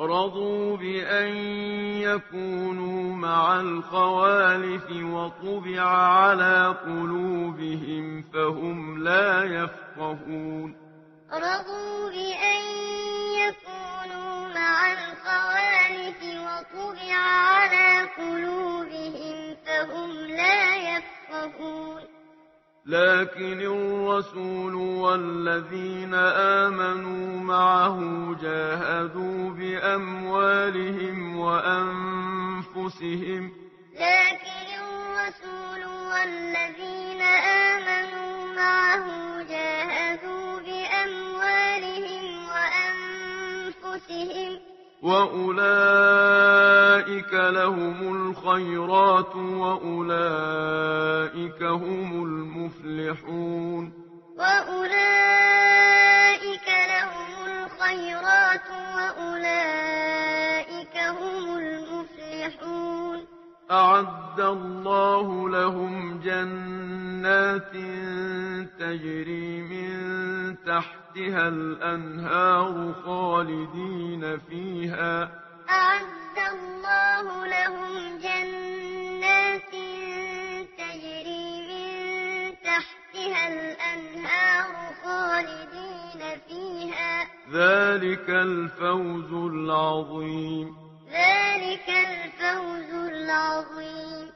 رضوا بأن يكونوا مع الخوالف وطبع على قلوبهم فهم لا يفقهون رضوا بأن لكن الرسول والذين آمنوا معه جاهدوا بأموالهم وأنفسهم. لكن الرسول والذين آمنوا معه جاهدوا بأموالهم وأنفسهم. وأولئك لهم الخيرات وأولئك هم المفلحون وأولئك لهم الخيرات وأولئك هم المفلحون أعد الله لهم جنات تجري من تحتها الأنهار خالدين فيها. أعد الله لهم جنات تجري من تحتها الأنهار خالدين فيها. ذلك الفوز العظيم. ذلك الفوز العظيم.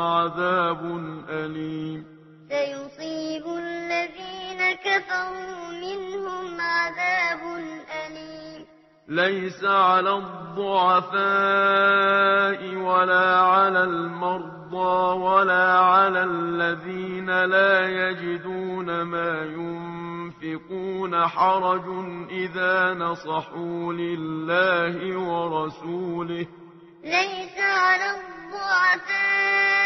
عذاب أليم سيصيب الذين كفروا منهم عذاب أليم ليس على الضعفاء ولا على المرضى ولا على الذين لا يجدون ما ينفقون حرج إذا نصحوا لله ورسوله ليس على الضعفاء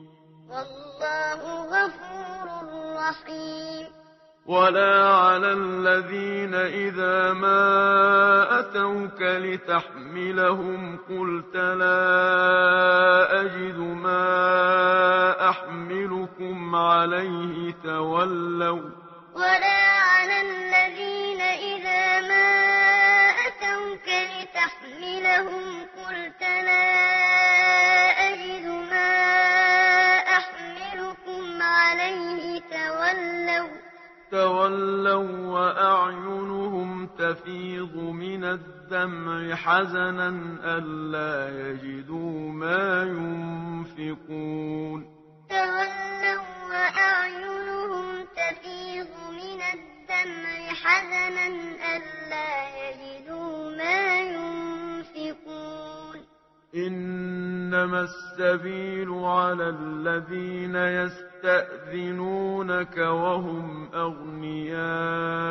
ولا على الذين إذا ما أتوك لتحملهم قلت لا تولوا وأعينهم تفيض من الدمع حزنا ألا يجدوا ما ينفقون. تولوا وأعينهم تفيض من الدمع حزنا ألا يجدوا ما ينفقون. إنما السبيل على الذين يستأذنونك وهم أغنياء.